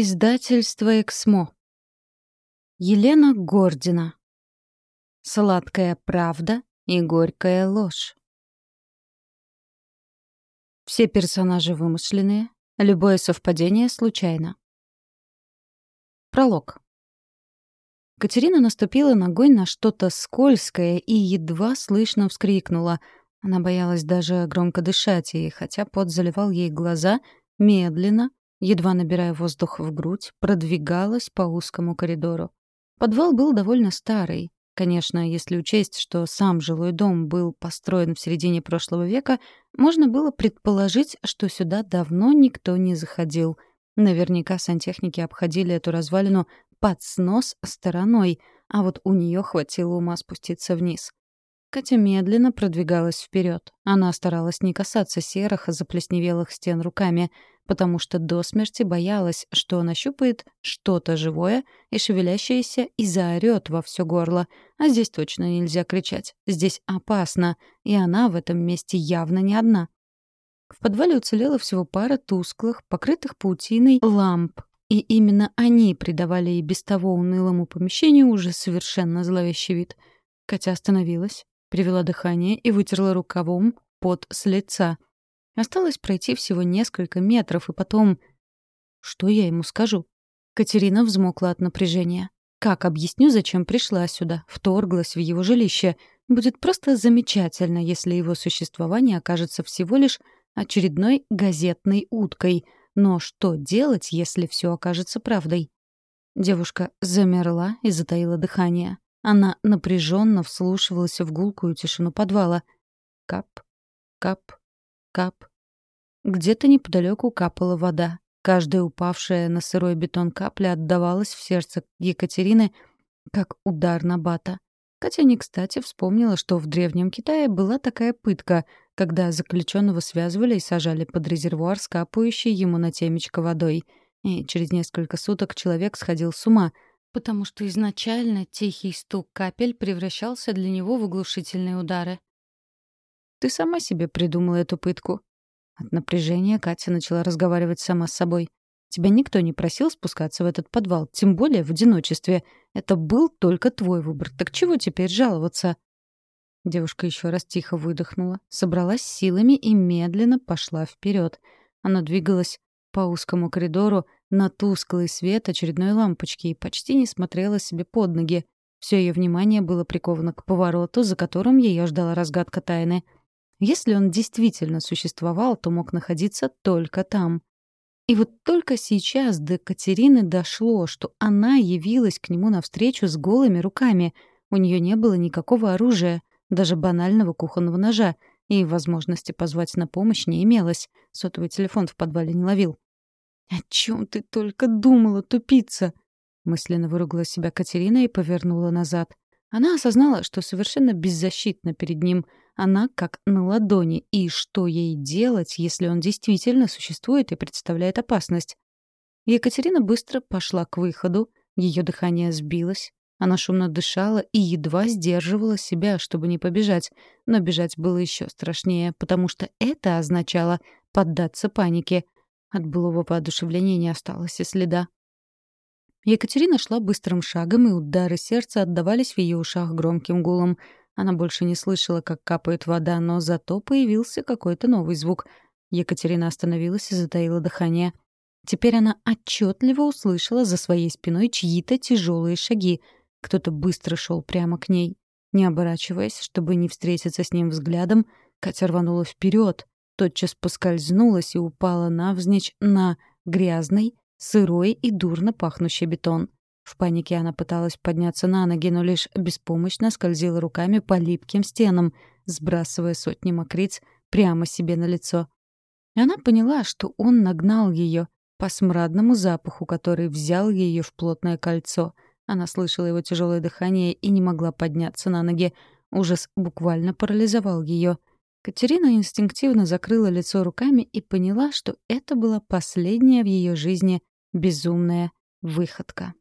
Издательство «Эксмо». Елена Гордина. Сладкая правда и горькая ложь. Все персонажи вымышленные, любое совпадение случайно. Пролог. Катерина наступила ногой на что-то скользкое и едва слышно вскрикнула. Она боялась даже громко дышать, и хотя пот заливал ей глаза, медленно, едва набирая воздух в грудь, продвигалась по узкому коридору. Подвал был довольно старый. Конечно, если учесть, что сам жилой дом был построен в середине прошлого века, можно было предположить, что сюда давно никто не заходил. Наверняка сантехники обходили эту развалину под снос стороной, а вот у нее хватило ума спуститься вниз. Катя медленно продвигалась вперед. Она старалась не касаться серых, заплесневелых стен руками — потому что до смерти боялась, что нащупает что-то живое и шевелящееся и заорёт во все горло. А здесь точно нельзя кричать. Здесь опасно, и она в этом месте явно не одна. В подвале уцелела всего пара тусклых, покрытых паутиной ламп, и именно они придавали и без того унылому помещению уже совершенно зловещий вид. Катя остановилась, привела дыхание и вытерла рукавом пот с лица — Осталось пройти всего несколько метров, и потом... Что я ему скажу? Катерина взмокла от напряжения. Как объясню, зачем пришла сюда, вторглась в его жилище? Будет просто замечательно, если его существование окажется всего лишь очередной газетной уткой. Но что делать, если все окажется правдой? Девушка замерла и затаила дыхание. Она напряженно вслушивалась в гулкую тишину подвала. Кап, кап, кап. Где-то неподалеку капала вода. Каждая упавшая на сырой бетон капля отдавалась в сердце Екатерины, как удар на бата. Катя не кстати вспомнила, что в Древнем Китае была такая пытка, когда заключенного связывали и сажали под резервуар с капающей ему на темечко водой. И через несколько суток человек сходил с ума, потому что изначально тихий стук капель превращался для него в оглушительные удары. «Ты сама себе придумала эту пытку», от напряжения Катя начала разговаривать сама с собой. «Тебя никто не просил спускаться в этот подвал, тем более в одиночестве. Это был только твой выбор. Так чего теперь жаловаться?» Девушка еще раз тихо выдохнула, собралась силами и медленно пошла вперед. Она двигалась по узкому коридору на тусклый свет очередной лампочки и почти не смотрела себе под ноги. Все ее внимание было приковано к повороту, за которым ее ждала разгадка тайны — если он действительно существовал, то мог находиться только там. И вот только сейчас до Катерины дошло, что она явилась к нему навстречу с голыми руками. У нее не было никакого оружия, даже банального кухонного ножа, и возможности позвать на помощь не имелось. Сотовый телефон в подвале не ловил. «О чем ты только думала, тупица?» Мысленно выругала себя Катерина и повернула назад. Она осознала, что совершенно беззащитна перед ним — она как на ладони, и что ей делать, если он действительно существует и представляет опасность? Екатерина быстро пошла к выходу, ее дыхание сбилось, она шумно дышала и едва сдерживала себя, чтобы не побежать. Но бежать было еще страшнее, потому что это означало поддаться панике. От былого воодушевления не осталось и следа. Екатерина шла быстрым шагом, и удары сердца отдавались в ее ушах громким гулом. Она больше не слышала, как капает вода, но зато появился какой-то новый звук. Екатерина остановилась и затаила дыхание. Теперь она отчетливо услышала за своей спиной чьи-то тяжелые шаги. Кто-то быстро шел прямо к ней. Не оборачиваясь, чтобы не встретиться с ним взглядом, Катя рванула вперед, тотчас поскользнулась и упала навзничь на грязный, сырой и дурно пахнущий бетон. В панике она пыталась подняться на ноги, но лишь беспомощно скользила руками по липким стенам, сбрасывая сотни мокриц прямо себе на лицо. Она поняла, что он нагнал ее по смрадному запаху, который взял ее в плотное кольцо. Она слышала его тяжелое дыхание и не могла подняться на ноги. Ужас буквально парализовал ее. Катерина инстинктивно закрыла лицо руками и поняла, что это была последняя в ее жизни безумная выходка.